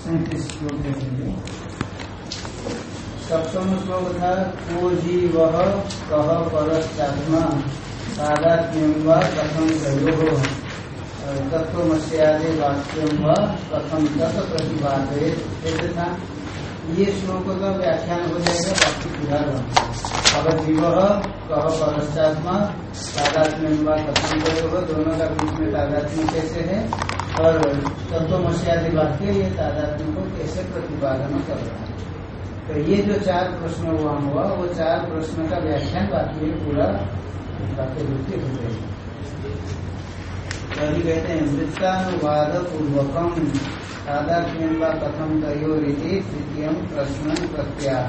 सैंतीस श्लोक देखेंगे सप्तम श्लोक था को जीव कह परश्चात्मा तादात्म्यम कथम प्रयो तत्वमस्यादि वाक्यम व कथम तत् प्रतिपादे था ये श्लोक का व्याख्यान हो जाएगा बाकी पूरा अगर जीव कह परश्चात्मा तादात्म्यम कथम प्रयोग दोनों का बीच में तादात्म्य कैसे है और तत्वमस्यादि वाक्य ये तादात्म्य को कैसे प्रतिपादन कर? रहा है तो ये जो चार प्रश्न हुआ हुआ, वो चार प्रश्न का व्याख्यान बाकी पूरा वाक्य वृत्ति हो जाएगी अभी कहते हैं वृत्तानुवाद पूर्वकम तादात्म्यम व कथम तयोरिति तृतीय प्रश्न प्रत्याह।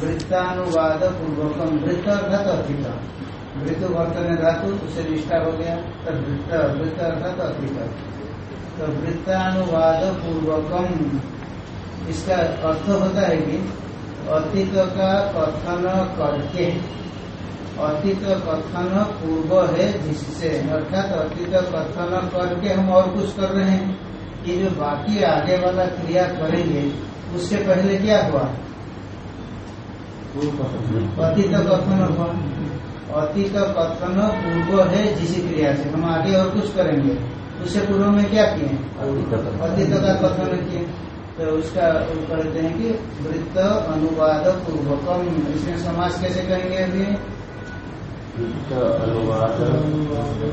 वृत्तानुवाद पूर्वकम वृत्त अर्थात अतीत वृत्त वर्तन धातु उसे निष्ठा हो गया तो वृत्त वृत्त अर्थात अतीत। तो वृत्तानुवाद पूर्वकम इसका अर्थ होता है कि अतीत का कथन करके अतीत कथन पूर्व है जिससे अर्थात अतीत कथन करके हम और कुछ कर रहे हैं। कि जो बाकी आगे वाला क्रिया करेंगे उससे पहले क्या हुआ? अतीत कथन हुआ। अतीत कथन पूर्व है जिस क्रिया से। हम आगे और कुछ करेंगे। उससे पूर्व में क्या किए? अतीत का कथन। किए। तो उसका कहते हैं कि वृत्त अनुवाद पूर्वकम। इसमें समाज कैसे कहेंगे अभी? अनुवाद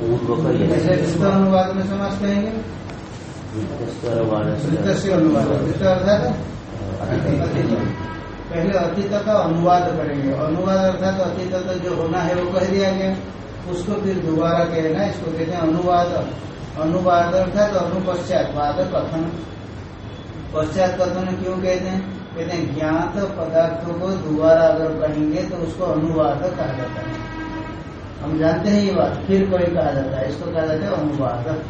पूर्वक अनुवाद में समाज कहेंगे वृत्त अनुवाद। वृत्त अर्थात? पहले अतीत का अनुवाद करेंगे। अनुवाद अर्थात अतीत तो जो होना है, वो कह दिया गया। उसको फिर दोबारा कहना इसको कहते हैं अनुवाद। अनुवाद अर्थात अनुपश्चात, वाद कथन। पश्चात कथन क्यों कहते हैं? कहते हैं, ज्ञात पदार्थों को दोबारा अगर कहेंगे तो उसको अनुवाद कहा जाता है। हम जानते हैं ये बात, फिर कोई कहा जाता है, इसको कहा जाता है अनुवाद।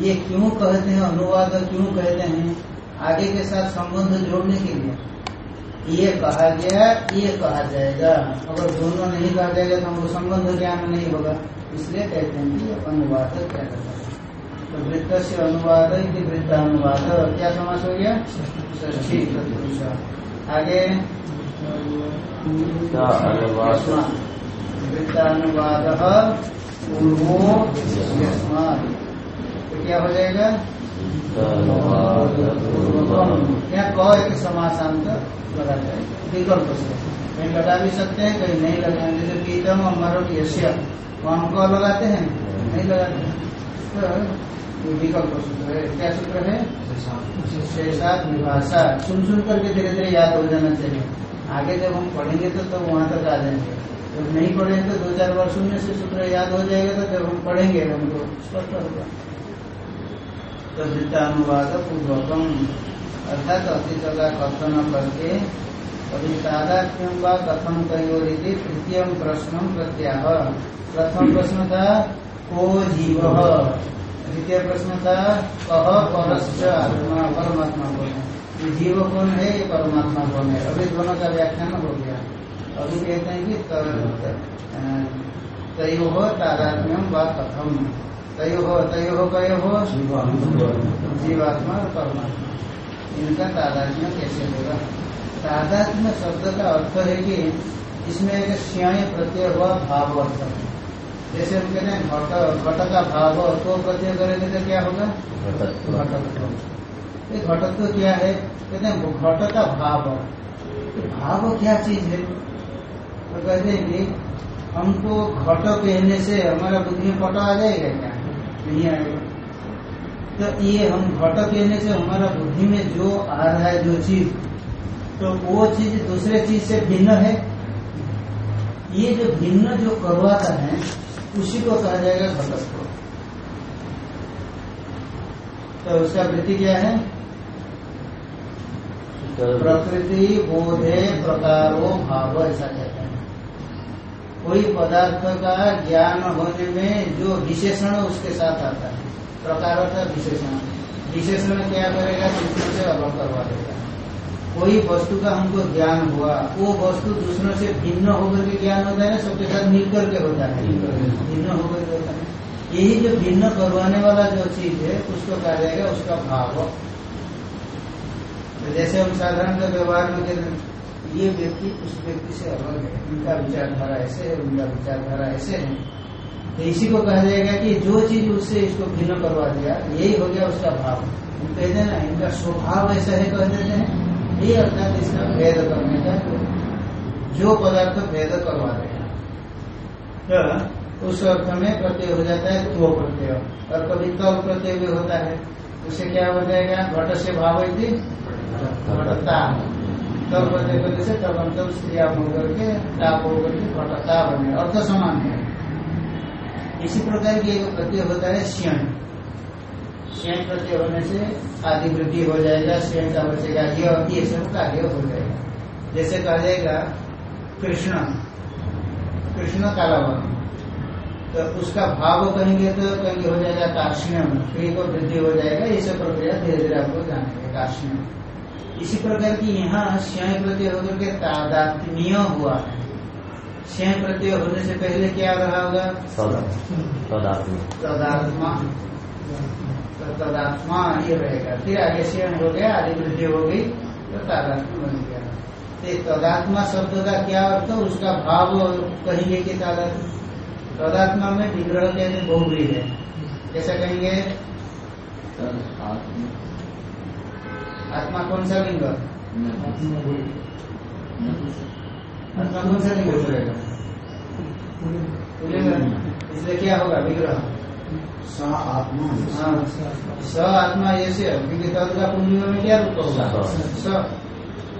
ये क्यों कहते हैं, अनुवाद क्यों कहते हैं? आगे के साथ संबंध जोड़ने के लिए। ये कहा गया ये कहा जाएगा। अगर दोनों नहीं कहा जाएगा तो हमको संबंध ज्ञान नहीं होगा। इसलिए कहते हैं कि अनुवाद क्या करता है? तो वृत्त से अनुवाद कि वृत्तानुवाद। क्या समास हो गया? ष्ठी तत्पुरुष आगे। वृत्तानुवाद। पूर्वो तो क्या हो जाएगा? यहाँ क एक समासांत लगा जाएगा विकल्प से कहीं लगा भी सकते हैं, कहीं नहीं लगाएँगे जैसे पीतम मरुट यश्य हम क लगाते हैं? नहीं लगाते हैं। तो विकल्प सूत्र है। क्या सूत्र है? शेषात विभाषा। सुन सुन करके धीरे धीरे याद हो जाना चाहिए। आगे जब हम पढ़ेंगे तो तब तो वहाँ तक आ जाएँगे। जब नहीं पढ़ेंगे तो दो चार बार सुनने से सूत्र याद हो जाएगा तो जब हम पढ़ेंगे हमको स्पष्ट होगा। तो पूर्वकम अर्थात अतीत का कथन करके अभी तादात्म्यम व कथम तयोरिति तृतीय प्रश्न प्रत्याह प्रथम प्रश्न था, को जीव? द्वितीय प्रश्न था कह परश्च आत्मा परमात्मा कौन है? जीव कौन है, ये परमात्मा कौन है? अभी दोनों का व्याख्यान हो गया। अभी कहते हैं कि तयो तादात्म्यम व कथम। तयो हो तयो हो कयो? हो जीवात्मा और परमात्मा। इनका तादात्म्य कैसे होगा? तादात्म्य शब्द का अर्थ है कि इसमें एक श्याय प्रत्यय हुआ भाव अर्थ। जैसे हम कहते हैं घट घट का भाव तो प्रत्यय करेंगे तो क्या होगा? घटत्व। ये घटत्व क्या है? कहते हैं घट का भाव। भाव क्या चीज़ है? तो कहते हैं कि हमको घट कहने से हमारा बुद्धि में पटा आ जाएगा क्या? नहीं आएगा। तो ये हम घट लेने से हमारा बुद्धि में जो आ रहा है, जो चीज़ तो वो चीज़ दूसरे चीज़ से भिन्न है। ये जो भिन्न जो करवाता है, उसी को कहा जाएगा घटक को तो उसका वृत्ति क्या है? प्रकृति बोधे प्रकारो भाव, ऐसा कहते हैं। कोई पदार्थ का ज्ञान होने में जो विशेषण उसके साथ आता है। प्रकार होता विशेषण। विशेषण क्या करेगा? दूसरों से अलग करवा देगा। कोई वस्तु का हमको ज्ञान हुआ वो वस्तु दूसरों से भिन्न होकर के ज्ञान होता है ना? सबके साथ मिल करके होता है। भिन्न होकर के होता है। यही जो भिन्न करवाने वाला जो चीज़ है उसको कहा जाएगा उसका भाव। जैसे हम साधारण व्यवहार में ये व्यक्ति उस व्यक्ति से अलग है। उनका विचारधारा ऐसे है उनका विचारधारा ऐसे है। तो इसी को कहा जाएगा कि जो चीज़ उससे इसको भिन्न करवा दिया यही हो गया उसका भाव। हम कहते हैं ना इनका स्वभाव ऐसा है कह देते हैं। ये अर्थात इसका भेद करने का जो पदार्थ भेद करवा देगा तो उस अर्थ में प्रत्यय हो जाता है त्व प्रत्यय। और कभी तल प्रत्यय भी होता है। उससे क्या हो जाएगा घट से भाव घटता। तल प्रत्यय करने से तब अंतर स्त्रिया होकर के ताप होकर के घटता बने, अर्थ समान है। इसी प्रकार की एक प्रत्यय होता है श्यण श्यण प्रत्यय होने से आदि वृद्धि हो जाएगा श्यण का बचेगा यह ये सब कार्य हो जाएगा। जैसे कहा जाएगा, कृष्ण। कृष्ण कालावन तो उसका भाव कहेंगे तो कहेंगे हो जाएगा काशिण्यम क्रिय को वृद्धि हो जाएगा सब प्रक्रिया धीरे धीरे आपको जानेंगे काशिण्यम इसी प्रकार की यहाँ श्याय प्रत्यय होकर के तादात्मीय हुआ है। स्वयं प्रत्यय होने से पहले क्या रहा होगा? तदात्मा। तदात्मा ये रहेगा। फिर आगे स्वयं हो गया आदि वृद्धि हो गई तो तादात्मा बन गया। तो तदात्मा शब्द का क्या अर्थ उसका भाव कहेंगे कि तादात्मा तदात्मा में विग्रह कहते बहुबरी है। कैसा कहेंगे? आत्मा कौन सा लिंग? आत्मा कौन सा लिंग इसलिए क्या होगा? विग्रह। स आत्मा। हाँ। स आत्मा ये से क्योंकि तद का पुण्य में क्या रूप होगा? स।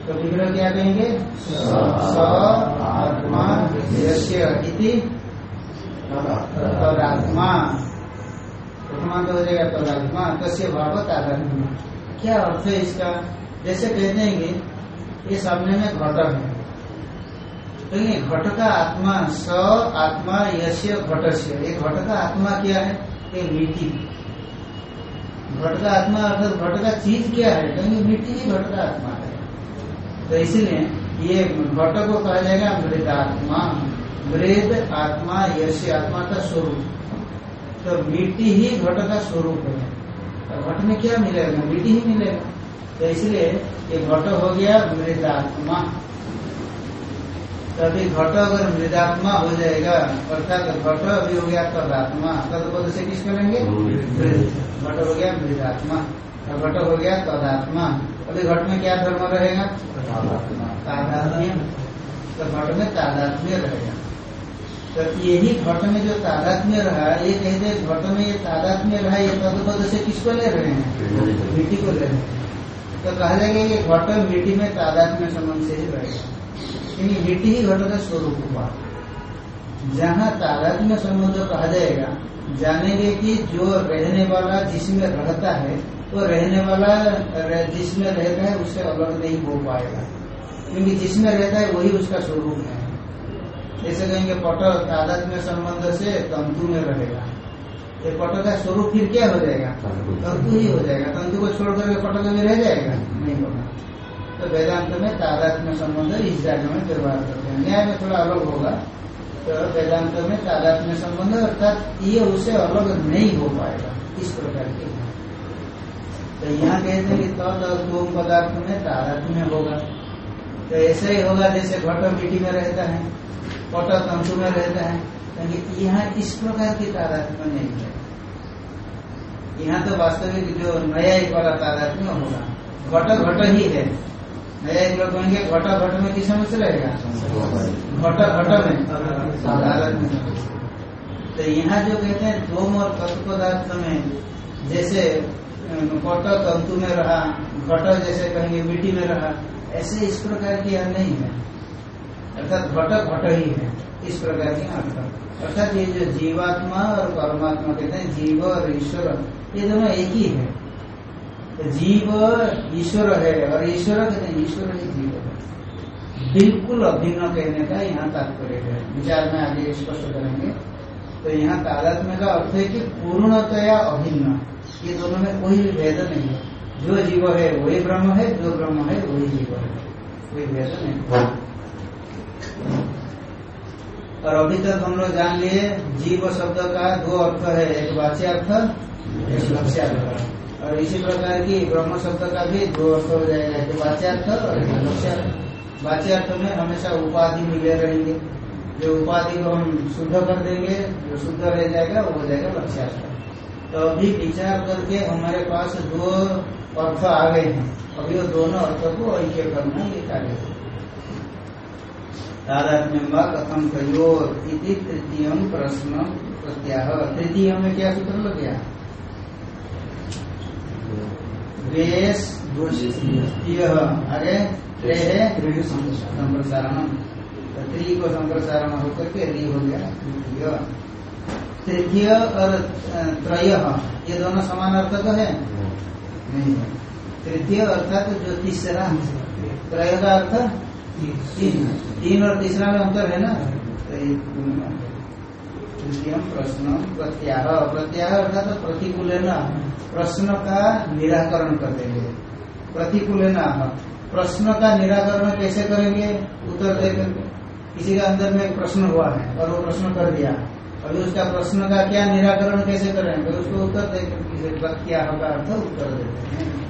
तो विग्रह क्या कहेंगे? स। आत्मा। यस्य इति। तदात्मा। प्रथमा तो हो जाएगा तदात्मा। तस्य भाव तादात्मा क्या अर्थ है इसका? जैसे कहते हैं कि ये सामने में घट है। तो ये घट का आत्मा स आत्मा यश्य घट ये घट का आत्मा क्या है? ये मिट्टी। घट का आत्मा अर्थात घट का चीज़ क्या है? कहेंगे मिट्टी ही घट का आत्मा है। तो इसलिए ये घट को कहा जाएगा मृदात्मा। मृद आत्मा यश आत्मा का स्वरूप। तो मिट्टी ही घट का स्वरूप है। घट में क्या मिलेगा? मिट्टी ही मिलेगा। तो इसलिए ये घट हो गया मृदात्मा। तभी घट अगर मृदात्मा हो जाएगा अर्थात घट अभी हो गया तदात्मा। तद से किस करेंगे घट हो गया मृदात्मा। और घट हो गया तदात्मा। अभी घट में क्या धर्म रहेगा? तादात्म्य। तो घट में तादात्म्य रहेगा। तो यही घट में जो तादात्म्य रहा, ये कहते घट में ये तादात्म्य रहा, ये तदपद से किसको ले रहे हैं? मिट्टी को ले रहे हैं। तो कहा जाएगा कि घट मिट्टी में तादात्म्य संबंध से ही रहेगा क्योंकि मिट्टी ही घट का स्वरूप हुआ। जहाँ तादात्म्य संबंध कहा जाएगा, जानेंगे कि जो रहने वाला जिसमें रहता है, वो तो रहने वाला जिसमें रहता है, उससे अलग नहीं हो पाएगा। क्योंकि जिसमें रहता है, वही उसका स्वरूप है। जैसे कहेंगे पट तादात्म्य संबंध से तंतु में रहेगा। ये पट का स्वरूप फिर क्या हो जाएगा? तंतु। ही हो जाएगा। तंतु को छोड़ करके पट भी रह जाएगा? नहीं होगा। तो वेदांत में तादात्म्य संबंध इस जगह में व्यवहार करते हैं। न्याय में थोड़ा अलग होगा। तो वेदांत में तादात्म्य संबंध अर्थात ये उसे अलग नहीं हो पाएगा। इस प्रकार के। तो यहाँ कहते हैं कि तद तो पदार्थ में तादात्म्य होगा। तो ऐसे ही होगा जैसे घट मिट्टी में रहता है। पट तंतु में रहता है क्योंकि यहाँ इस प्रकार की तादात्म्य नहीं है। यहाँ तो वास्तविक जो नया एक वाला तादात्म्य होगा। घट घट ही है। नया एक लोग कहेंगे घटा घट में किस समझ रहेगा? घटा घट में। में। तो यहाँ जो कहते हैं, दोम और तत्व पदार्थ में जैसे घट तंतु में रहा घट जैसे कहेंगे, मिट्टी में रहा, ऐसे इस प्रकार की यहाँ नहीं है। अर्थात घट घट ही है, इस प्रकार की अर्थ अर्थात ये जो जीवात्मा और परमात्मा कहते हैं, जीव और ईश्वर, ये दोनों एक ही है। जीव ईश्वर है, और ईश्वर कहते हैं, ईश्वर ही जीव है। बिल्कुल अभिन्न कहने का यहाँ तात्पर्य है। विचार में आगे स्पष्ट करेंगे। तो यहाँ तादात्म्य का अर्थ है कि पूर्णतया अभिन्न। ये दोनों में कोई भी भेद नहीं है। जो जीव है, वही ब्रह्म है, जो ब्रह्म है, वही जीव है। कोई भेद नहीं और अभी तक हम लोग जान लिए, जीव शब्द का दो अर्थ है, एक वाच्यार्थ एक लक्ष्यार्थ और इसी प्रकार की ब्रह्म शब्द का भी दो अर्थ हो जाएगा, एक वाच्यार्थ और एक लक्ष्यार्थ वाच्यार्थ में हमेशा उपाधि मिले रहेंगे। जो उपाधि को हम शुद्ध कर देंगे, जो शुद्ध रह जाएगा, वो हो जाएगा लक्ष्यार्थ तो अभी विचार करके हमारे पास दो अर्थ आ गए हैं। अभी वो दोनों अर्थों को ऐक्य करना ये कार्य है। तादात्म्यम व कथम इति तृतीय प्रश्न प्रत्याह तृतीय में क्या सूत्र लग गया? द्वेष आगे त्रे संप्रसारण त्रि को संप्रसारण होकर के री हो गया। तृतीय। तृतीय और त्रय ये दोनों समान अर्थ तो है। नहीं तृतीय अर्थात जो तीसरा त्रय का अर्थ? तीन और तीसरा में अंतर है ना? तो प्रश्न प्रत्याह प्रत्याह अर्थात तो प्रतिकूल है ना? प्रश्न का निराकरण कर देंगे। प्रतिकूल ना? प्रश्न का निराकरण कैसे करेंगे? उत्तर दे करके किसी का अंदर में प्रश्न हुआ है और वो प्रश्न कर दिया। अभी उसका प्रश्न का क्या निराकरण कैसे करेंगे उसको उत्तर दे प्रत्याह का अर्थ उत्तर देते हैं।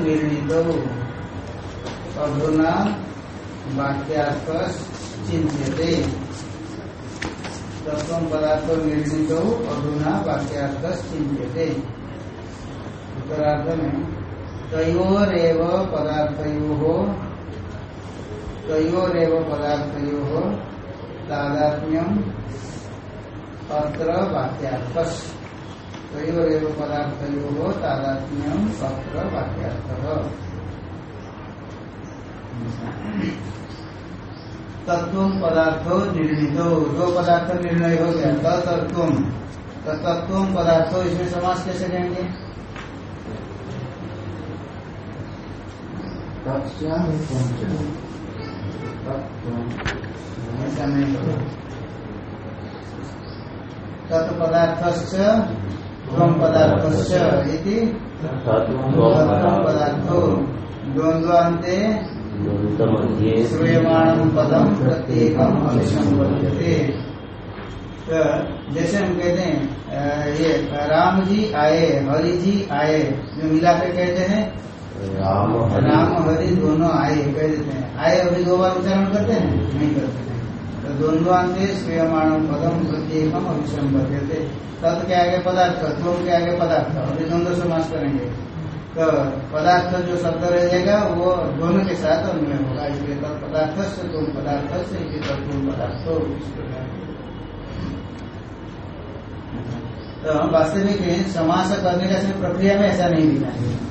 निर्णीत अधुना तत्व पदार्थो अधुना उत्तरार्थ में तयोरेव तयोरेव तादात्म्यम अत्र वाक्यार्थस् तयोरेव पदार्थयो तादात्म्यम अत्र वाक्यार्थः। तत्व पदार्थो निर्णितो। दो पदार्थ निर्णय हो गया तत्व तत्व पदार्थो, इसमें समास कैसे कहेंगे होगा पदार्थो द्वन्द्वान्ते श्रूयमाणं पदम प्रत्येकम अभिसंबद्धते तो जैसे हम कहते हैं ये राम जी आए हरि जी आए जो मिला के कहते हैं राम हरि। दोनों आए कह देते हैं। आए अभी दो बार उच्चारण करते हैं? नहीं करते हैं। तो द्वंद्व अंते श्रेयमाणम पदम प्रत्येकम अभिसंबद्धते तत् के आगे पदार्थ त्वम के आगे पदार्थ अभी द्वंद्व समास करेंगे। तो पदार्थ जो शब्द रह जाएगा, वो दोनों के साथ अन्वय होगा, इसलिए तत्पदार्थ से तुम पदार्थ से तत्व पदार्थ इस प्रकार। तो हम वास्तविक समास करने का प्रक्रिया में ऐसा नहीं है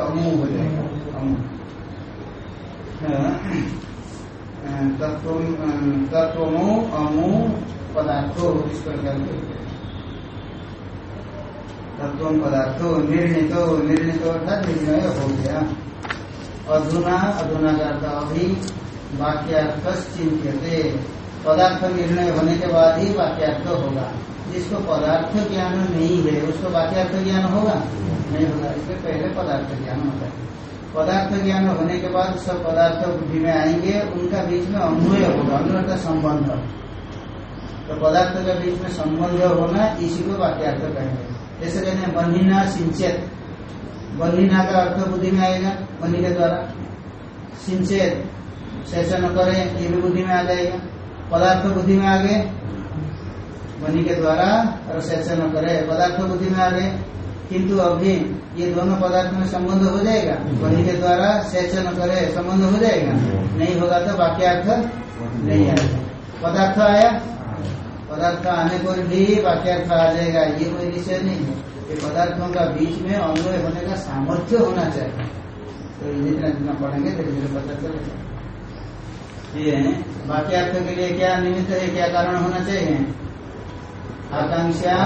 अमू हो पदार्थो इस प्रकार के तत्व पदार्थो निर्णितो निर्णितो अर्थात निर्णय हो गया। अधुना अधुना का अभी वाक्यार्थ चिंत्यते पदार्थ निर्णय होने के बाद ही वाक्यार्थ होगा। जिसको पदार्थ ज्ञान नहीं है, उसको वाक्यार्थ ज्ञान होगा? नहीं होगा। इसके पहले पदार्थ ज्ञान होता है। पदार्थ ज्ञान होने के बाद सब पदार्थ बुद्धि में आएँगे, उनका बीच में अन्वय होगा, अन्वय का संबंध। तो पदार्थ के बीच में संबंध होना, इसी को वाक्यार्थ कहेंगे। जैसे कहते हैं, बन्हीना सिंचेत। बन्हीना का अर्थ बुद्धि में आएगा बन्ही के द्वारा। सिंचेत। सेचन करें, ये भी बुद्धि में आ जाएगा। पदार्थ बुद्धि में आ गए। बनी के द्वारा और सेचन करे। पदार्थ बुद्धि में आ गए। किंतु अभी ये दोनों पदार्थ में संबंध हो जाएगा। बनी के द्वारा सेचन करे, संबंध हो जाएगा। नहीं होगा तो वाक्यार्थ नहीं आएगा। पदार्थ आया। पदार्थ आने पर भी वाक्यार्थ आ जाएगा। ये कोई निश्चय नहीं है। ये पदार्थों का बीच में अन्वय होने का सामर्थ्य होना चाहिए। तो जितना जितना पढ़ेंगे धीरे धीरे पता चलेगा ये वाक्यार्थ के लिए क्या निमित्त है? क्या कारण होना चाहिए? आकांक्षा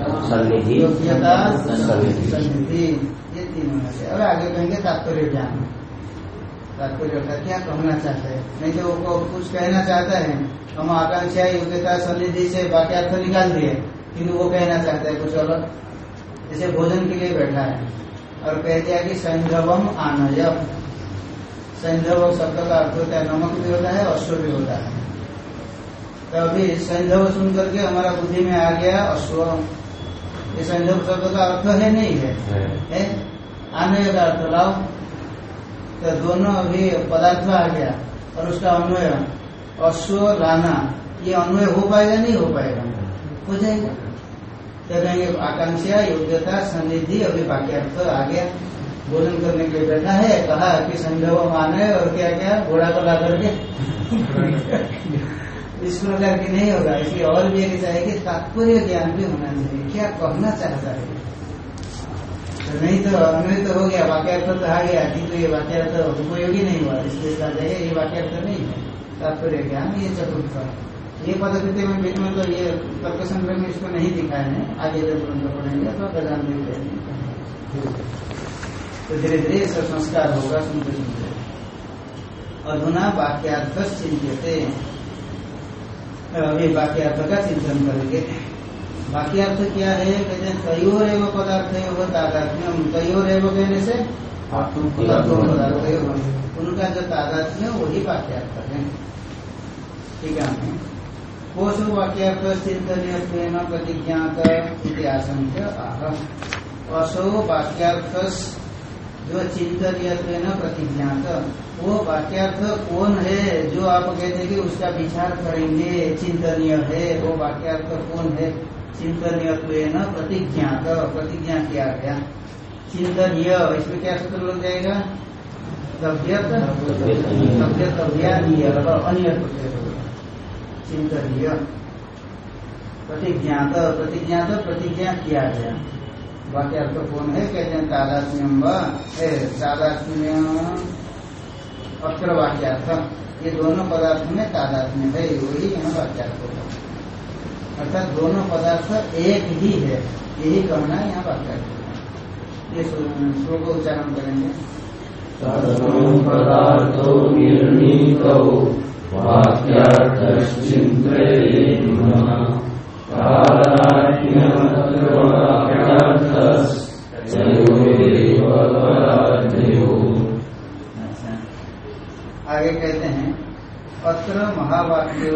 सन्निधि योग्यता सन्निधि। ये तीन होना चाहिए और आगे कहेंगे तात्पर्य ज्ञान। तात्पर्य का क्या कहना चाहते हैं? नहीं तो वो कुछ कहना चाहता है? हम आकांक्षा योग्यता सन्निधि से वाक्यार्थ निकाल दिए। किंतु वो कहना चाहता है कुछ अलग। जैसे भोजन के लिए बैठा है। और कह दिया कि संधवम आनय संधव शब्द का अर्थ होता है नमक भी होता है अश्व भी होता है। तो अभी संधव सुन करके हमारा बुद्धि में आ गया अश्व। ये संधव शब्द का अर्थ है नहीं है? है। आनय का अर्थ लाओ तो दोनों अभी पदार्थ आ गया और उसका अन्वय अश्व लाना ये अन्वय हो पाएगा नहीं हो पाएगा? हो जाएगा। तो कहेंगे आकांक्षा योग्यता सन्निधि अभी वाक्यार्थ आ गया। भोजन करने के लिए बैठा है, कहा कि संजोग माने और क्या क्या, घोड़ा को ला करके। इस प्रकार की नहीं होगा, इसलिए और भी एक चाहिए तात्पर्य ज्ञान भी होना चाहिए। क्या कहना चाहता है? तो नहीं तो अन्वय तो हो गया, वाक्यार्थ तो आ गया, किंतु ये वाक्यार्थ उपयोगी नहीं हुआ, इसलिए कहा जाए ये वाक्यार्थ नहीं है। तात्पर्य ज्ञान, ये चतुर्थ ये पद्धति में बीच में तो ये तर्क संग्रह में इसको नहीं दिखाए हैं। आगे जब पढ़ेंगे तो वेदांत में कहेंगे तो धीरे धीरे इसका संस्कार होगा सुनते सुनते अधुना वाक्यार्थ चिंतते अभी वाक्यार्थ का चिंतन करेंगे वाक्यार्थ क्या है? कहते हैं तयोर एवं पदार्थ वो तादात्म्यम तयोर एवं कहने से? पदार्थ उनका जो तादात्म्य वही वाक्यार्थ है। ठीक है? कोश वाक्यार्थ चिंतन प्रतिज्ञात इतिहास आह। असो वाक्यार्थ जो चिंतन प्रतिज्ञात। वो वाक्यार्थ कौन है? जो आप कहते कि उसका विचार करेंगे, चिंतनीय है, वो वाक्यार्थ कौन है? चिंतनीय प्रतिज्ञात। प्रतिज्ञा किया गया चिंतनीय। इसमें क्या सूत्र लग जाएगा? तव्यत तव्य तव्यानीय अन्य चिंतनीय। प्रतिज्ञात। प्रतिज्ञात प्रतिज्ञा किया गया वाक्यार्थ कौन है कहते हैं तादात्म्यम तादात्म्य अक्षर वाक्यार्थ, ये दोनों पदार्थ में तादात्म्य है वही यहाँ वाक्यार्थ। होगा अर्थात दोनों पदार्थ एक ही है, यही कहना यहाँ वाक्यार्थ। होगा ये श्लोक उच्चारण करेंगे। पदार्थो निर्णीतौ आगे कहते हैं अत्र महावाक्य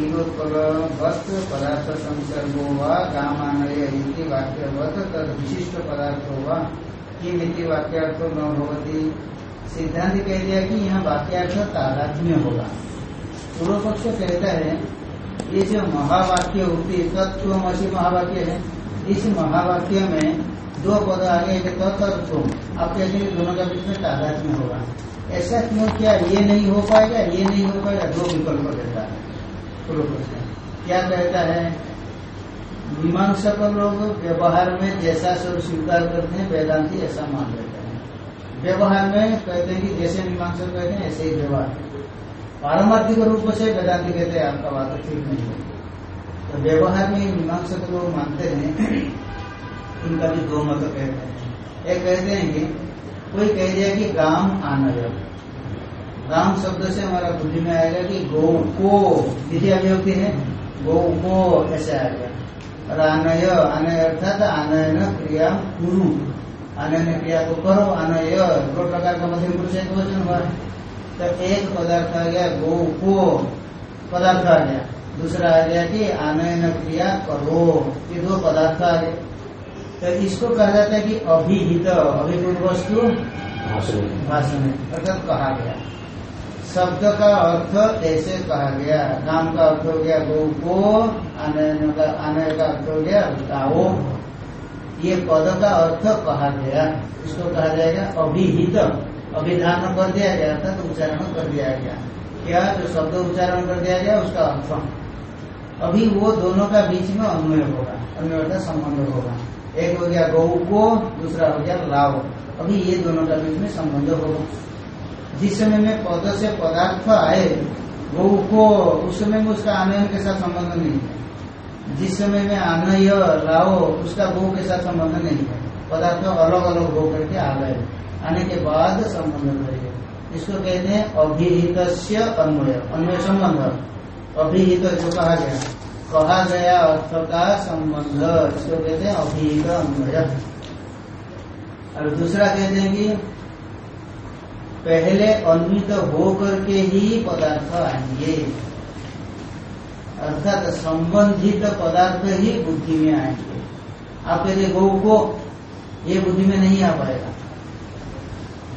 निरुत्पल वस्त्र पदार्थ संसर्गो व गामानय इति वाक्यवत, तद विशिष्ट पदार्थो व किमिति वाक्यार्थो न भवती। सिद्धांत कह दिया कि यहाँ वाक्यार्थ तादात्म्य होगा। पूर्व पक्ष कहता है, ये जो महावाक्य होती तत्वमसी महावाक्य है इस महावाक्य में दो पद आगे तत् और तुम। आप कहते हैं दोनों का बीच में तादात्म्य होगा। ऐसा क्यों? क्या ये नहीं हो पाएगा? ये नहीं हो पाएगा? दो विकल्प देता है। क्या कहता है? मीमांसा पर लोग व्यवहार में जैसा सब स्वीकार करते हैं, वेदांति ऐसा मान लेते हैं। व्यवहार में कहते हैं कि जैसे मीमांसा कहते हैं, ऐसे ही व्यवहार। पारमार्थिक रूप से वेदांति कहते हैं, आपका बात ठीक नहीं है। तो व्यवहार में मीमांसक लोग मानते हैं। उनका भी दो मत कहते हैं। एक कहते हैं कि कोई कह दिया कि गाम आनय गाम शब्द से हमारा बुद्धि में आएगा कि गौ को द्वितीय अभिव्यक्ति है। गौ को ऐसे आ गया और आनय आनय अर्थात आनयन क्रिया कुरु। अन्य क्रिया को करो, आनय, दो प्रकार का मध्यम पुरुष एक वचन हुआ। तो एक पदार्थ आ गया, गो को पदार्थ आ गया। दूसरा आ गया कि आनयन क्रिया करो। ये दो पदार्थ आ गए। तो इसको कहा जाता है कि अभिहित अभिपूर्व वस्तु भाषण। है अर्थात कहा गया। शब्द का अर्थ ऐसे कहा गया। नाम का अर्थ हो गया गौ को आनयन का आनय का अर्थ हो गया गाओ ये पद का अर्थ कहा गया। इसको कहा जाएगा अभिहित। अभिधान कर दिया गया। अर्थात उच्चारण कर दिया गया। क्या? जो शब्द उच्चारण कर दिया गया उसका अर्थ अभी वो दोनों का बीच में अन्वय होगा, अन्वय का संबंध होगा। एक हो गया गौ को, दूसरा हो गया लाव। अभी ये दोनों का बीच में संबंध होगा। जिस समय में पद से पदार्थ आए, गौ को, उस समय में उसका आनयन के साथ संबंध नहीं है। जिस समय में आनय लाओ, उसका गौ के साथ संबंध नहीं है। पदार्थ अलग अलग हो करके आ गए। आने के बाद संबंध करेंगे इसको कहते हैं अभिहित अन्वय। अन्वय संबंध। अभिहित तो जो कहा गया। कहा गया अर्थ का संबंध, इसको कहते हैं अभिहित अन्वय। और दूसरा कहते हैं कि पहले अन्वित हो करके ही पदार्थ आएँगे। अर्थात संबंधित पदार्थ ही बुद्धि में आएँगे। आप कहते गौ को ये बुद्धि में नहीं आ पाएगा।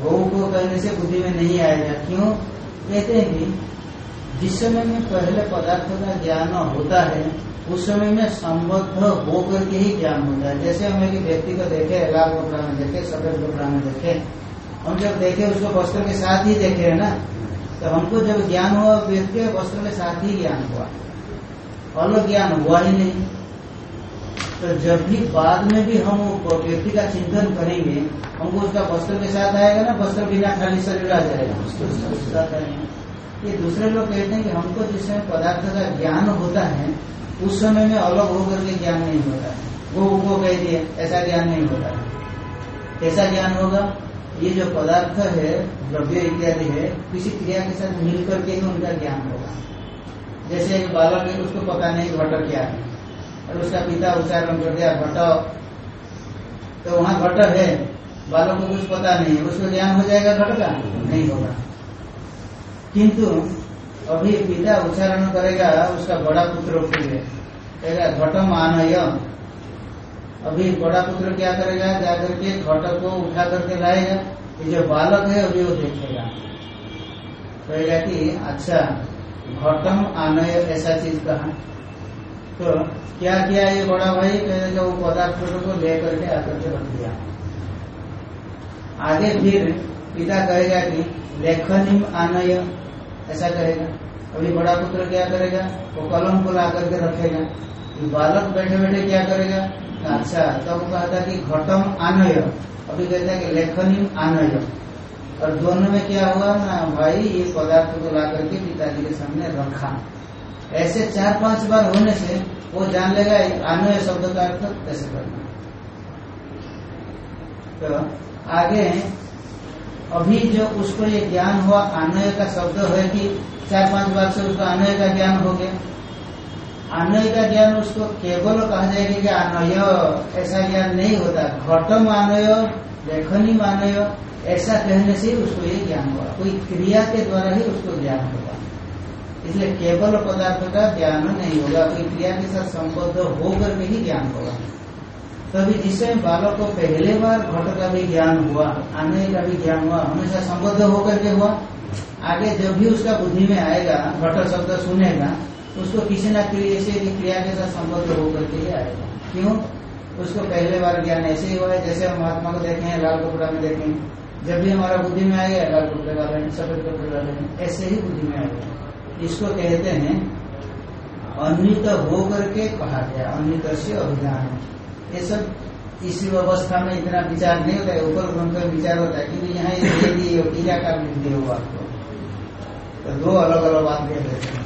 गौ को कहने से बुद्धि में नहीं आएगा। क्यों? कहते हैं कि जिस समय में पहले पदार्थ का ज्ञान होता है उस समय में संबद्ध होकर के ही ज्ञान होता है। जैसे हम एक व्यक्ति को देखे लाल कपड़ा में देखे सफ़ेद कपड़ा में देखे हम जब देखे उसको वस्त्र के साथ ही देखे है ना? तो हमको जब ज्ञान हुआ व्यक्ति वस्त्र के साथ ही ज्ञान हुआ। अलग ज्ञान हुआ ही नहीं। तो जब भी बाद में भी हम व्यक्ति का चिंतन करेंगे हमको उसका वस्त्र के साथ आएगा ना? वस्त्र बिना खाली शरीर आ जाएगा। उसके साथ। आएगा ये दूसरे लोग कहते हैं कि हमको जिस समय पदार्थ का ज्ञान होता है, उस समय में अलग होकर के ज्ञान नहीं होता है। वो वो कह दिए ऐसा ज्ञान नहीं होता है। ऐसा ज्ञान होगा? ये जो पदार्थ है, द्रव्य इत्यादि है, किसी क्रिया के साथ मिल करके ही उनका ज्ञान होगा। जैसे एक बालक है, उसको पता नहीं घट क्या है, और उसका पिता उच्चारण कर दिया घट तो वहाँ घट है, बालक को कुछ पता नहीं है, उसको ज्ञान हो जाएगा घट का नहीं होगा। किंतु अभी पिता उच्चारण करेगा, उसका बड़ा पुत्र फिर कहेगा घटम आनय अभी बड़ा पुत्र क्या करेगा? जाकर के घट को उठा करके लाएगा। ये जो बालक है, अभी वो देखेगा। कहेगा कि अच्छा घटम आनय ऐसा चीज़ कहा। तो क्या किया ये बड़ा भाई? कहेगा वो पदार्थ को लेकर के आकर के रख दिया। आगे फिर पिता कहेगा कि, लेखनिम आनय। ऐसा कहेगा अभी बड़ा पुत्र क्या करेगा? वो कलम को ला करके रखेगा। बालक बैठे बैठे क्या करेगा? अच्छा तब तो कहता कि घटम आनय। अभी कहता है कि लेखनी आनय। और दोनों में क्या हुआ? ना, भाई, ये पदार्थ को ला करके पिताजी के सामने रखा। ऐसे चार पाँच बार होने से वो जान लेगा आनय शब्द का अर्थ कैसे करना? तो आगे अभी जो उसको ये ज्ञान हुआ आनय का शब्द है कि चार पाँच बार से उसको आनय का ज्ञान हो गया। आनय का ज्ञान उसको केवल कहा जाएगा कि आनय ऐसा ज्ञान नहीं होता। घटम आनय लेखनी मानय, ऐसा कहने से उसको ये ज्ञान होगा कोई क्रिया के द्वारा ही उसको ज्ञान होगा। इसलिए केवल पदार्थ का ज्ञान नहीं होगा। कोई क्रिया के साथ संबद्ध होकर के ही ज्ञान होगा। तभी जिससे बालक को पहले बार घट का भी ज्ञान हुआ, आने का भी ज्ञान हुआ, हमेशा संबद्ध होकर के हुआ, आगे जब भी उसका बुद्धि में आएगा, घट शब्द सुनेगा, उसको किसी न किसी क्रिया के साथ संबद्ध होकर के ही आएगा। क्यों? उसको पहले बार ज्ञान ऐसे ही हुआ है, जैसे हम महात्मा को देखे हैं लाल कपड़ा में देखे, जब भी हमारा बुद्धि में आएगा, लाल कपड़े वाले सफ़ेद कपड़े वाले ऐसे ही बुद्धि में आएगा। इसको कहते हैं, अन्वित होकर के कहा गया, अन्वित से अभिधान। ये सब इसी अवस्था में इतना विचार नहीं होता है। ऊपर ग्रंथ में विचार होता है क्योंकि यहाँ ये टीका का भी हुआ। आपको तो दो अलग अलग बात कह देते हैं।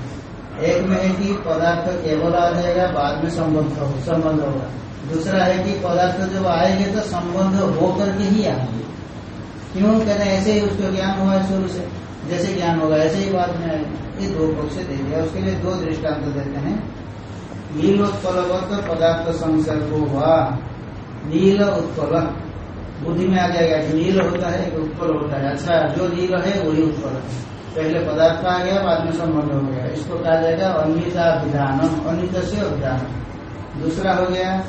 एक में है कि पदार्थ केवल आ जाएगा, बाद में संबंध हो, संबंध होगा। दूसरा है कि पदार्थ जब आएँगे तो संबंध हो करके ही आएँगे। क्यों? कहते हैं, ऐसे ही उसको ज्ञान हुआ है शुरू से। जैसे ज्ञान होगा, ऐसे ही बाद में आएगा। ये दो पक्ष दे दिया। उसके लिए दो दृष्टांत देते हैं। नील उत्पलवत पदार्थ संसर्ग हुआ। नील उत्पल बुद्धि में आ जाएगा कि नील होता है कि उत्पल होता है। अच्छा जो नील है, वही उत्पल है। पहले पदार्थ आ गया, बाद में संबंध हो गया। इसको कहा जाएगा अन्यता विधानम अन्य से अभिधान दूसरा हो गया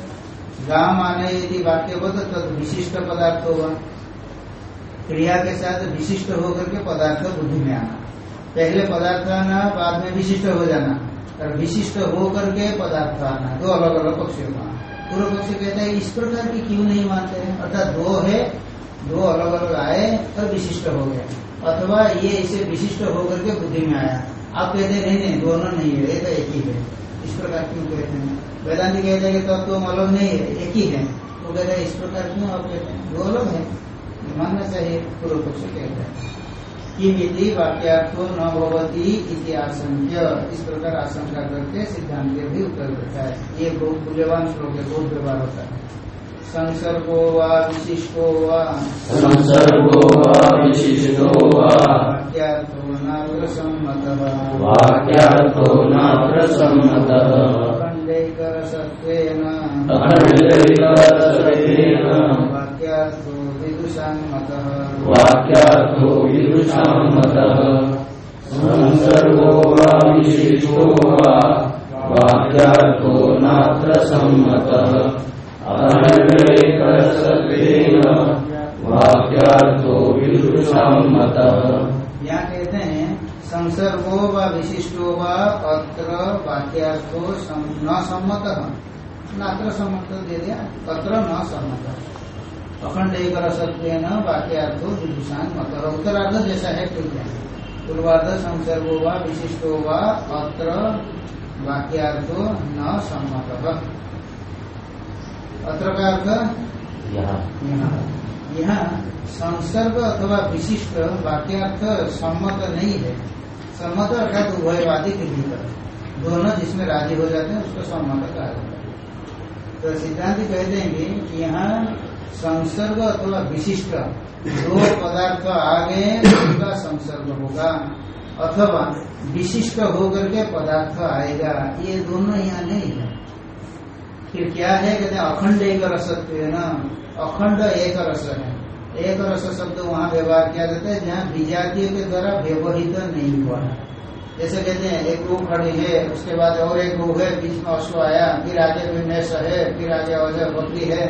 गाँव आने यदि वाक्य हो तो विशिष्ट पदार्थ होगा। क्रिया के साथ विशिष्ट होकर के पदार्थ बुद्धि में आना। पहले पदार्थ आना, बाद में विशिष्ट हो जाना। और विशिष्ट होकर के पदार्थ आना, दो अलग अलग पक्ष होगा पूर्व पक्ष कहता है, इस प्रकार की क्यों नहीं मानते हैं? अर्थात दो है, दो अलग अलग आए और विशिष्ट हो गए। अथवा ये इसे विशिष्ट होकर के बुद्धि में आया। आप कहते हैं, नहीं नहीं, दोनों नहीं है तो एक ही है। इस प्रकार क्यों कहते हैं? वेदांति कहते हैं कि तत्व तो अलग नहीं है, एक ही है। वो कहते हैं, इस प्रकार क्यों आप कहते हैं? दो अलग है। मानना चाहिए, पूर्व पक्ष कहते हैं। किमिति वाक्यार्थो न भवती इति आशंक्य। इस प्रकार आशंका करके सिद्धांत भी उत्तर देता है। ये बहुत मूल्यवान श्लोक है बहुत व्यवहार होता है। संसर्गो वा विशिष्टो वा। संसर्गो वा विशिष्टो वा। वाक्यार्थो नात्र सम्मतः वाक्यार्थो नात्र सम्मतः खण्डैकरसत्वेन वाक्यार्थो विदुषान्मतः वाक्यार्थो विदुषां मतः संसर्गो वा विशिष्टो वा। वाक्यार्थो नात्र सम्मतः। वाक्यार्थो विदुषां मतः यहाँ कहते हैं संसर्गो व विशिष्टो व अत्र वाक्यार्थो न सम्मत। नात्र सम्मत दे दिया अत्र न सम्मत। अखंड एक रसत्व न वाक्यार्थो विदुषान मत। उत्तरार्ध जैसा है ठीक है पूर्वार्ध संसर्गो व विशिष्टो व अत्र वाक्यार्थो न सम्मत। अत्र का अर्थ? यहाँ। यहाँ। यहाँ संसर्ग अथवा विशिष्ट वाक्यार्थ सम्मत नहीं है। सम्मत अर्थात उभयवादी के भीतर। दोनों जिसमें राज़ी हो जाते हैं उसको सम्मत कहा जाता है तो सिद्धांत कहते हैं कि यहाँ संसर्ग अथवा विशिष्ट दो पदार्थ आगे उनका संसर्ग होगा अथवा विशिष्ट होकर के पदार्थ आएगा। ये दोनों यहाँ नहीं है। फिर क्या है? कहते हैं अखंड एक रसत्व है ना? अखंड एक रस है। एक रस शब्द वहाँ व्यवहार किया जाता है जहाँ विजातीय के द्वारा व्यवहित नहीं हुआ। है जैसे कहते हैं, एक गो खड़ी है, उसके बाद और एक गो है, बीच में अश्व आया, फिर आगे विन्यास है, फिर आगे अजय बकरी है,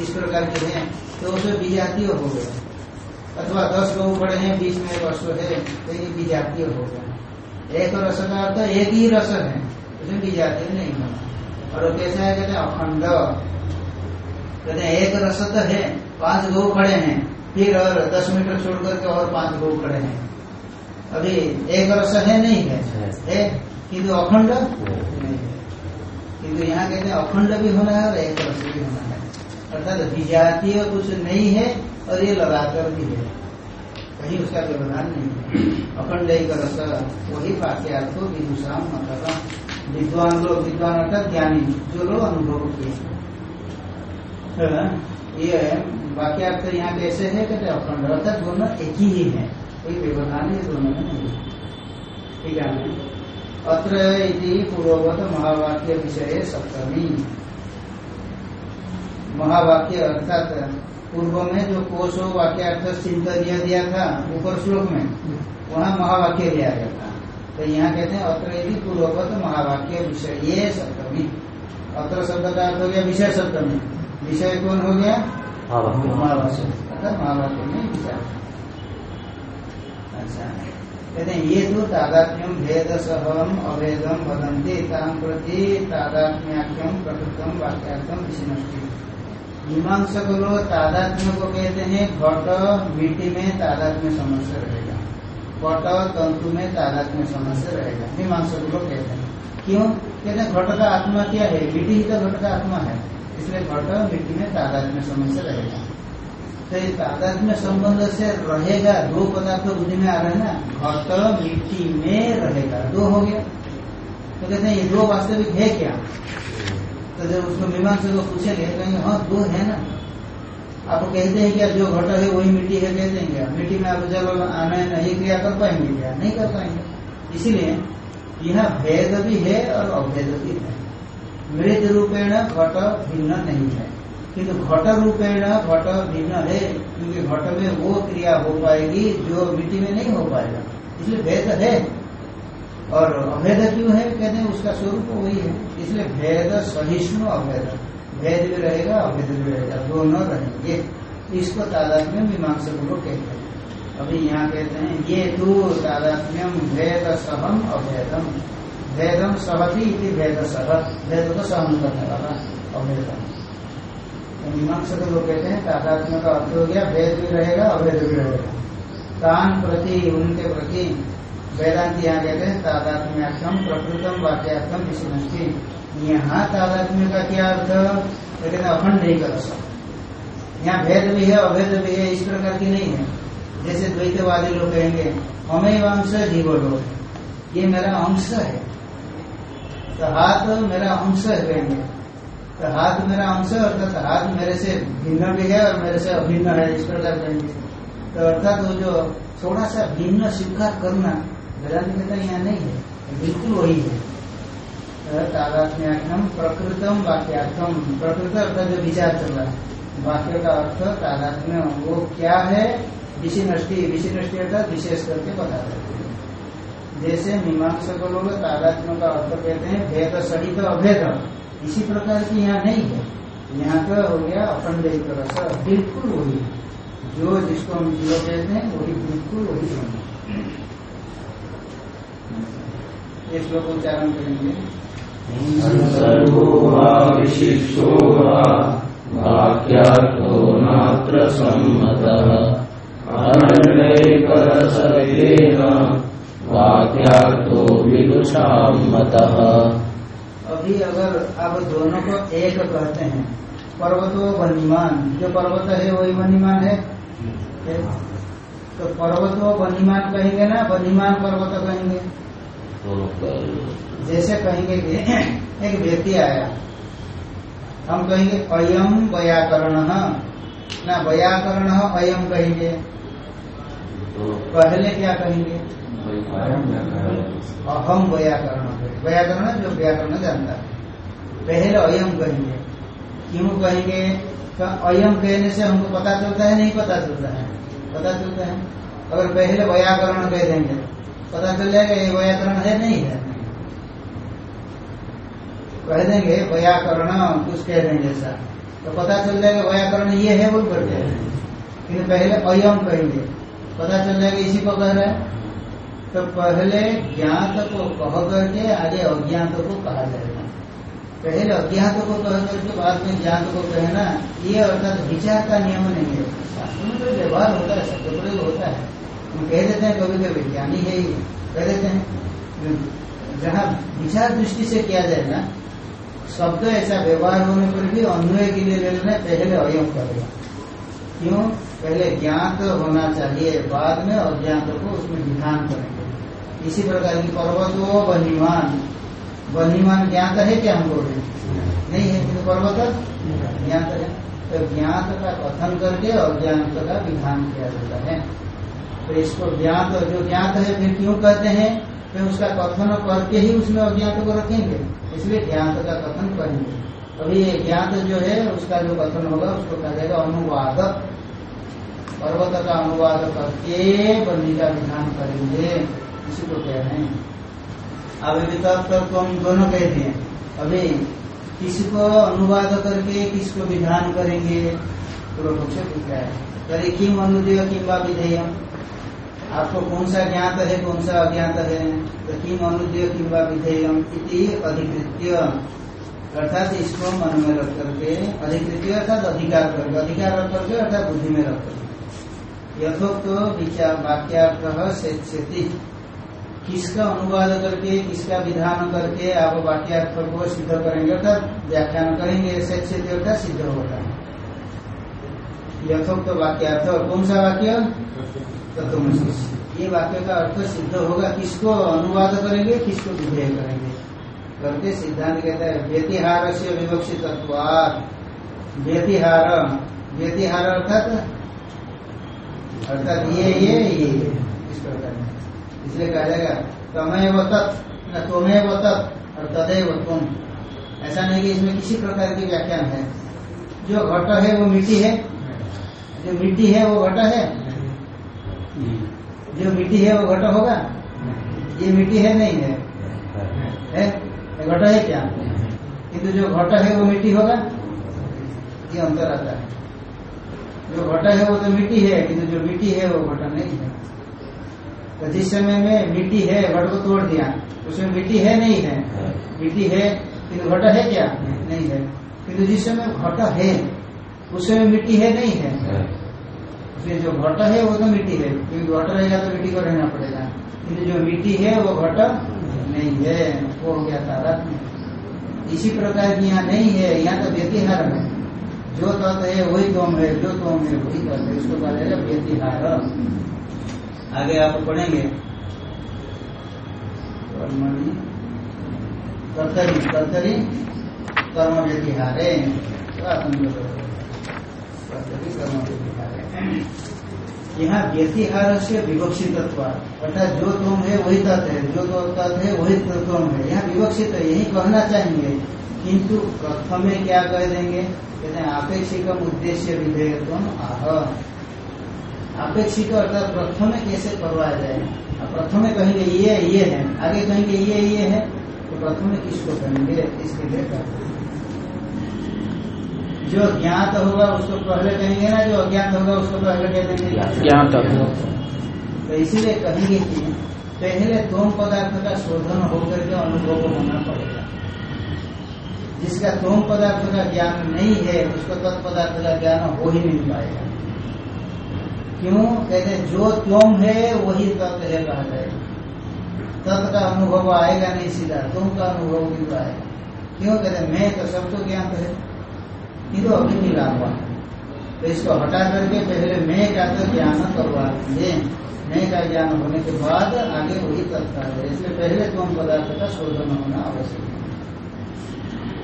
इस प्रकार के हैं तो उसमें विजातीय हो गया अथवा दस गौ खड़े हैं, बीच में एक अश्व है तो ये विजातीय हो गए। एक रस का अर्थ एक ही रस है, उसमें विजातीय नहीं होना और कैसा है, कहते हैं, अखंड। कहते हैं, एक रस तो है, पाँच गौ खड़े हैं, फिर और दस मीटर छोड़ करके और पाँच गौ खड़े हैं। अभी एक रस है नहीं है। है। किंतु अखंड? नहीं। है किंतु यहाँ कहते हैं अखंड भी होना है और एक रस भी होना है। अर्थात विजातीय कुछ नहीं है और ये लगाकर भी है। कहीं उसका व्यवधान नहीं है। अखंड एक रस वही वाक्यार्थ विदुषाम मतलब विद्वान लोग विद्वान अर्थात ज्ञानी जो लोग अनुभव किए। हैं। ये वाक्यार्थ यहाँ कैसे है? कहते अखंड। अर्थात दोनों एक ही है। कोई व्यवधान ये दोनों में नहीं ठीक है अत्र इति पूर्ववत महावाक्य विषय सप्तमी। महावाक्य अर्थात पूर्व में जो कोशो वाक्यार्थ चिंतन दिया था ऊपर श्लोक में वहाँ महावाक्य लिया गया था। तो यहाँ कहते हैं अत्र यदि पूर्ववत महावाक्य विषय ये सप्तमी। अत्र शब्द का अर्थ हो गया विषय सप्तमी। विषय कौन हो गया? महावाक्य। अर्थात महावाक्य में विषय अच्छा ये तो तादात्म्यम भेद सहम अभेदम वदंती ताम प्रति तादात्म्याख्यम प्रकृतम वाक्यार्थम विषमष्टि मीमांसक लोग तादात्म्य को कहते हैं, घट मिट्टी में तादात्म्य समस्या रहेगा। घट तंतु में तादात्म्य समस्या रहेगा। मीमांसक लोग कहते हैं। क्यों? कहते हैं, घट का आत्मा क्या है? मिट्टी ही तो घट का आत्मा है। इसलिए घट मिट्टी में तादात्म्य समस्या रहेगा। तादात्म्य संबंध से रहेगा, दो पदार्थ बुद्धि में आ रहे ना घट मिट्टी में रहेगा, दो हो गया। तो कहते हैं, ये दो वास्तविक है क्या? तो जब उसको मीमांसा को पूछेंगे, कहेंगे हाँ दो है ना। आप कहते हैं क्या, जो घट है, वही मिट्टी है, कहते हैं क्या? मिट्टी में आप जब आना नहीं क्रिया कर पाएँगे क्या? नहीं कर पाएँगे। इसीलिए यहाँ भेद भी है और अभेद भी है। मृत रूपेण घट भिन्न नहीं है। किंतु घट रूपेण, घट भिन्न है, क्योंकि घट में वो क्रिया हो पाएगी जो मिट्टी में नहीं हो पाएगा। इसलिए भेद है। और अभेद क्यों है? कहते हैं उसका स्वरूप वही है। इसलिए भेद सहिष्णु अभेद। भेद भी रहेगा, अभेद भी रहेगा। दोनों रहेंगे। इसको तादात्म्य मीमांसा को कहते हैं। अभी यहाँ कहते हैं, ये तो तादात्म्यम भेद सहम अभेदम। भेदम सहती भेद सह। भेद को सहन करने वाला अभेदम। मीमांसा को लोग कहते हैं, तादात्म्य का अर्थ हो गया भेद भी रहेगा अभेद भी रहेगा। तान प्रति, उनके प्रति वेदांत यहाँ कहते हैं तादात्म्याख्यम प्रकृतम वाक्याख्यम विषय यहाँ तादात्म्य का क्या अर्थ? हैं अखंड ही कर यहाँ भेद भी है अभेद भी है, इस प्रकार की नहीं है। जैसे द्वैतवादी लोग कहेंगे हमें अंश जीव लोग ये मेरा अंश है। तो हाथ मेरा अंश है कहेंगे। तो हाथ मेरा अंश है अर्थात हाथ मेरे से भिन्न भी है और मेरे से अभिन्न है, इस प्रकार कहेंगे। तो अर्थात वो जो थोड़ा सा भिन्न स्वीकार करना वेदांत कहता यहाँ नहीं है, बिल्कुल वही है। तादात्म्याख्यम प्रकृतम वाक्यार्थम, प्रकृत अर्थात जो विचार चल रहा है, वाक्य का अर्थ तादात्म्य वो क्या है विषिनष्टि विषिनष्टि अर्थात विशेष करके बता हैं। जैसे मीमांसा लोग तादात्म्य का अर्थ कहते हैं, भेद सहित तो अभेद। इसी प्रकार की यहाँ नहीं है। यहाँ का हो गया अखंड एक रस बिल्कुल वही जो जिसको हम जीव कहते हैं, वही बिल्कुल वही ये श्लोक उच्चारण करेंगे। विशिष्टो वाक्यार्थो वाक्यार्थो मतः अभी अगर आप दोनों को एक कहते हैं पर्वत वो बनीमान जो पर्वत है वही बनीमान है? तो पर्वत वो बनीमान कहेंगे ना बनीमान पर्वत कहेंगे? जैसे कहेंगे कि एक व्यक्ति आया। हम कहेंगे अयम व्याकरण। ना व्याकरण अयम कहेंगे। पहले क्या कहेंगे अहम व्याकरण व्याकरण जो व्याकरण जानता है पहले अयम कहेंगे। क्यों कहेंगे? तो अयम कहने से हमको पता चलता है नहीं पता चलता है? पता चलता है। अगर पहले व्याकरण कह देंगे पता चल जाएगा ये व्याकरण है नहीं है? कह देंगे व्याकरण कुछ कह देंगे ऐसा। तो पता चल जाएगा व्याकरण ये है बोल कर लेकिन पहले अयम कहेंगे। पता चल जाएगा इसी को कह रहे हैं। तो पहले ज्ञात को कह करके आगे अज्ञात को कहा जाएगा। पहले अज्ञात को कह करके बाद में ज्ञात को कहना ये अर्थात विचार का नियम नहीं है। शास्त्र में तो व्यवहार होता है शब्द प्रयोग होता है। हम कह देते हैं कभी कभी ज्ञानी है ही। कह देते हैं। जहाँ विचार दृष्टि से किया जाए ना, शब्द ऐसा व्यवहार होने पर भी अन्वय के लिए ले लेना पहले अयम करेगा क्यों? पहले ज्ञात होना चाहिए, बाद में अज्ञात को उसमें विधान करेंगे। इसी प्रकार की पर्वत वो बनीमान बनीमान ज्ञात है क्या हमको नहीं है किन्तु पर्वत ज्ञात है। तो ज्ञात का कथन करके अज्ञात का विधान किया जाता है। तो इसको ज्ञात, जो ज्ञात है फिर क्यों कहते हैं? फिर उसका कथन करके ही उसमें अज्ञात को रखेंगे। इसलिए ज्ञात का कथन करेंगे। अभी ये ज्ञात जो है, उसका जो कथन होगा, उसको कहा जाएगा अनुवाद पर्वत का अनुवाद करके बन्नी का विधान करेंगे। इसी को कह रहे हैं। अभी भी तब तक तो हम दोनों कहते हैं। अभी किसको अनुवाद करके किसको विधान करेंगे? पूर्व पक्ष है। करे किम अनुदय किम्बा विधेय? आपको कौन सा ज्ञात है, कौन सा अज्ञात है? तो किम अनुदेय किम्बा विधेय अधिकृत्य। अर्थात इसको मन में रख करके अधिकृत्य अर्थात अधिकार करके, अधिकार रख करके अर्थात बुद्धि में रख करके। यथोक्त वाक्यार्थ से किसका अनुवाद करके, किसका विधान करके आप वाक्यार्थ को सिद्ध करेंगे अर्थात व्याख्यान करेंगे से अर्थात सिद्ध होता है यथोक्त वाक्यार्थ कौन सा वाक्य ये वाक्य का अर्थ सिद्ध होगा, किसको अनुवाद करेंगे, किसको विधेय करेंगे। करके सिद्धांत कहता है व्यतिहार से विवक्षित व्यतिहार व्यतिहार अर्थात अर्थात ये ये ये इस प्रकार इसलिए कहा जाएगा तमेव तत् न तुम्हें तत् और तदेव तुम ऐसा नहीं कि इसमें किसी प्रकार की व्याख्यान है। जो घट है, वो मिट्टी है। जो मिट्टी है, वो घट है। जो मिट्टी है, वो घट होगा। ये मिट्टी है, नहीं है। है? घट है क्या? किंतु जो घट है, वो मिट्टी होगा। ये अंतर आता है। जो घट है वो तो मिट्टी है किंतु जो मिट्टी है वो घट नहीं है। तो जिस समय में मिट्टी है घट को तोड़ दिया उसमें मिट्टी है नहीं है। मिट्टी है किंतु घट है क्या? नहीं है। किंतु जिस समय घट है उस समय मिट्टी है नहीं है। इसलिए जो घट है वो तो मिट्टी है। क्योंकि घट रहेगा तो मिट्टी को रहना पड़ेगा। किंतु जो मिट्टी है वो घट नहीं है। वो हो गया तारा इसी प्रकार की यहाँ नहीं है। यहाँ तो व्यतिहार है। जो तत्व है, वही तुम है जो तुम है वही तत्व है। इसको कहा जाएगा व्यतिहार। आगे आप पढ़ेंगे। कर्तरी कर्तरी, कर्म व्यतिहारे। कर्तरी, कर्म व्यतिहारे। यहाँ व्यतिहार से विवक्षित अर्थात जो तुम है, वही तत्व है। जो तत्व है, वही तुम है। यहाँ विवक्षित है, यही कहना चाहेंगे। किंतु प्रथम में क्या कह देंगे? कहते हैं आपेक्षिकम उद्देश्य विधेयत्व आह। आपेक्षिक अर्थात प्रथम कैसे करवाया जाए? प्रथम में कहेंगे ये ये है। आगे कहेंगे ये ये है तो प्रथम में किसको कहेंगे? इसके लिए कहते जो ज्ञात होगा उसको पहले कहेंगे ना जो अज्ञात होगा उसको पहले कह देंगे। ज्ञात तो इसीलिए कहेंगे कि पहले तुम पदार्थ का शोधन होकर के अनुभव होना पड़ेगा। जिसका तुम पदार्थ का ज्ञान नहीं है, उसको तत्पदार्थ का ज्ञान हो ही नहीं पाएगा। क्यों? कहते जो तुम है, वही तत्व है कहा जाएगा। तत्व का अनुभव आएगा नहीं सीधा, तुम का अनुभव भी आएगा? क्यों? कहते मैं तो सबको ज्ञान है। ये तो अभी मिला हुआ। तो इसको हटा करके पहले मैं का तो ज्ञान करवा देंगे मैं का ज्ञान होने के बाद आगे वही तत्व है। इसलिए पहले तुम पदार्थ का शोधन होना आवश्यक है।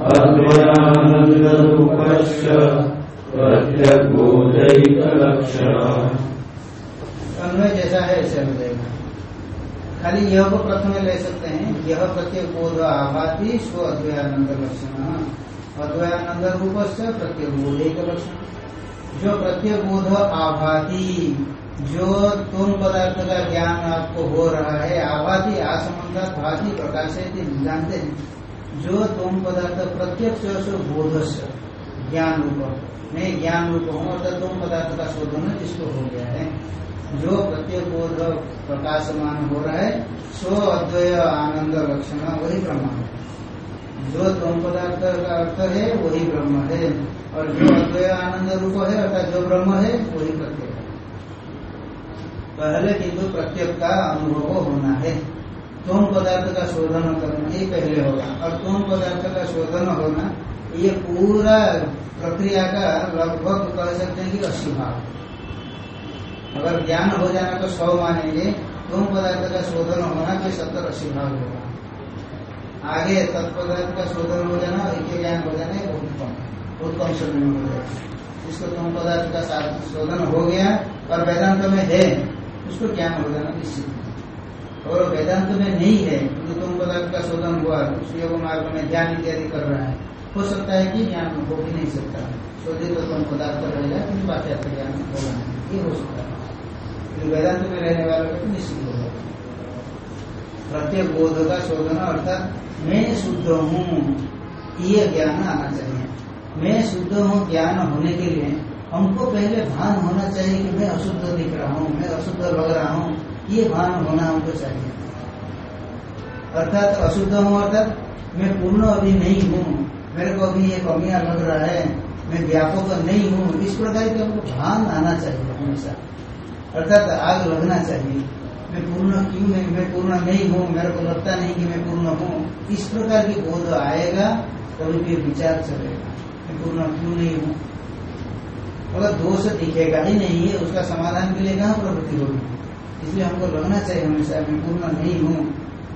लक्षण अद्वयानंद रूपश्च प्रत्यगोधैक लक्षण अन्वय जैसा है ऐसे हो जाएगा खाली यह को प्रथम ले सकते हैं। यह प्रत्येक बोध आभाती स्व अद्वयानंद लक्षण अद्वयानंद रूप से प्रत्येक बोध एक लक्षण जो प्रत्येक बोध आभाती, जो तुम पदार्थ का ज्ञान आपको हो रहा है, आभाती आसमंता भाती प्रकाश जानते हैं। जो तुम पदार्थ प्रत्यक्ष बोध से ज्ञान रूप मैं ज्ञान रूप हूँ, अर्थात तुम पदार्थ का शोधन जिसको हो गया है। जो प्रत्येक बोध प्रकाशमान हो रहा है, सो अद्वय आनंद लक्षण, वही ब्रह्म है। जो तुम पदार्थ का अर्थ है, वही ब्रह्म है। और जो अद्वय आनंद रूप है, अर्थात जो ब्रह्म है, वही प्रत्येक है। पहले किंतु प्रत्येक का अनुभव होना है। तुम पदार्थ का शोधन करना, ये पहले होगा। और तुम पदार्थ का शोधन होना, ये पूरा प्रक्रिया का लगभग कह सकते हैं कि अस्सी भाग। अगर ज्ञान हो जाना तो सौ मानेंगे तुम पदार्थ का शोधन होना तो सत्तर अस्सी भाग होगा। आगे तत्पदार्थ का शोधन हो जाना एक ज्ञान हो जाना बहुत कम बहुत कम समय में हो जाएगा। जिसको तुम पदार्थ का शोधन हो गया और वेदांत में है, उसको ज्ञान हो जाना निश्चित। और वेदांत में नहीं है तो तुम पदार्थ का शोधन हुआ उस योग मार्ग में ज्ञान इत्यादि कर रहा है, हो सकता है कि ज्ञान हो भी नहीं सकता। शोधित तो तुम पदार्थ रहेगा किन्तु वाक्यार्थ ज्ञान होगा ये हो सकता है। वेदांत में रहने वालों का तो निश्चित होगा? प्रत्येक बोध का शोधन, अर्थात मैं शुद्ध हूँ, ये ज्ञान आना चाहिए। मैं शुद्ध हूँ, ज्ञान होने के लिए हमको पहले भान होना चाहिए कि मैं अशुद्ध दिख रहा हूँ, मैं अशुद्ध लग रहा हूँ। ये भान होना हमको चाहिए। अर्थात अशुद्ध हूँ, अर्थात मैं पूर्ण अभी नहीं हूँ। मेरे को अभी ये कमियाँ लग रहा है। मैं व्यापक नहीं हूँ। इस प्रकार के हमको भान आना चाहिए हमेशा। अर्थात आग लगना चाहिए। मैं पूर्ण क्यों नहीं? मैं पूर्ण नहीं हूँ। मेरे को लगता नहीं कि मैं पूर्ण हूँ। इस प्रकार की बोध आएगा, तभी फिर विचार चलेगा। मैं पूर्ण क्यों नहीं हूँ? अगर दोष दिखेगा ही नहीं। है उसका समाधान के लिए कहा प्रवृत्ति होगी? इसलिए हमको लगना चाहिए हमेशा मैं पूर्ण नहीं हूँ,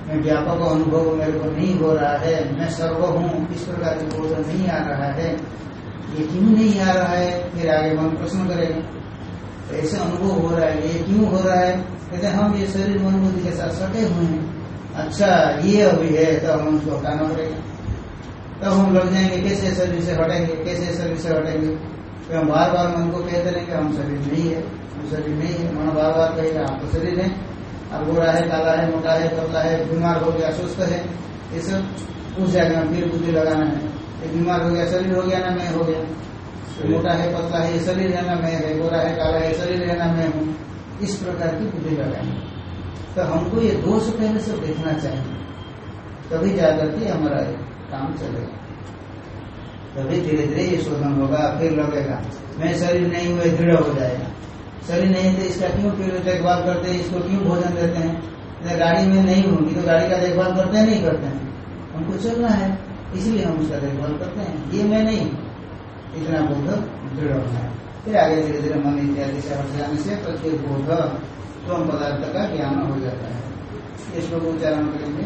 मैं व्यापक अनुभव मेरे को नहीं हो रहा है, मैं सर्व हूँ, इस प्रकार की बोध नहीं आ रहा है, ये क्यों नहीं आ रहा है? फिर आगे मन प्रश्न करेगा। तो ऐसे अनुभव हो रहा है, ये क्यों हो रहा है? कहते हम ये शरीर मन बुद्धि के साथ सटे हुए हैं। अच्छा ये अभी है तो हम उसको हटाना पड़ेगा। तब हम लग जाएँगे, कैसे शरीर से हटेंगे, कैसे शरीर से हटेंगे? तो हम बार बार मन को कहते रहे रहेंगे हम शरीर नहीं है। शरीर नहीं है मन बार बार कहेगा आप तो शरीर है। अब गोरा है काला है मोटा है पतला है बीमार हो गया सुस्त है ये सब उस जगह में फिर बुद्धि लगाना है। ये बीमार हो गया शरीर हो गया ना मैं हो गया। मोटा है पतला है ये शरीर है ना मैं है गोरा है काला है शरीर है ना मैं हूँ। इस प्रकार की बुद्धि लगाएँगे तो हमको ये दोष पहले से देखना चाहिए। तभी जाकर के हमारा काम चलेगा। तभी धीरे धीरे ये शोधन होगा फिर लगेगा मैं शरीर नहीं हुए दृढ़ हो जाएगा। शरीर नहीं थे, इसका क्यों फिर देखभाल करते हैं? इसको क्यों भोजन देते हैं? गाड़ी में नहीं होगी तो गाड़ी का देखभाल करते हैं, नहीं करते हैं? हमको चलना है, इसलिए हम उसका देखभाल करते हैं। ये मैं नहीं, इतना बोध दृढ़ होना है फिर आगे धीरे धीरे मन इत्यादि से हट जाने से प्रत्येक बोध स्वयं पदार्थ का ज्ञान हो जाता है। इस लोग उच्चारण करेंगे।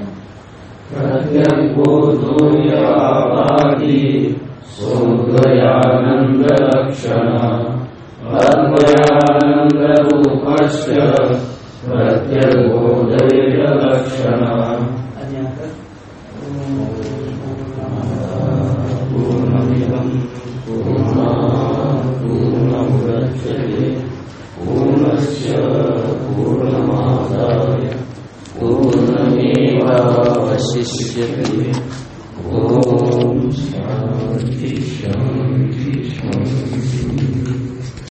प्रत्यग्बोधो यावादि लक्षण। अद्वयानन्द रूपस्य लक्षण पूर्णमिदम् पूर्णात् पूर्णमुदच्यते पूर्णस्य पूर्णमादाय पूर्णमेवावशिष्यते।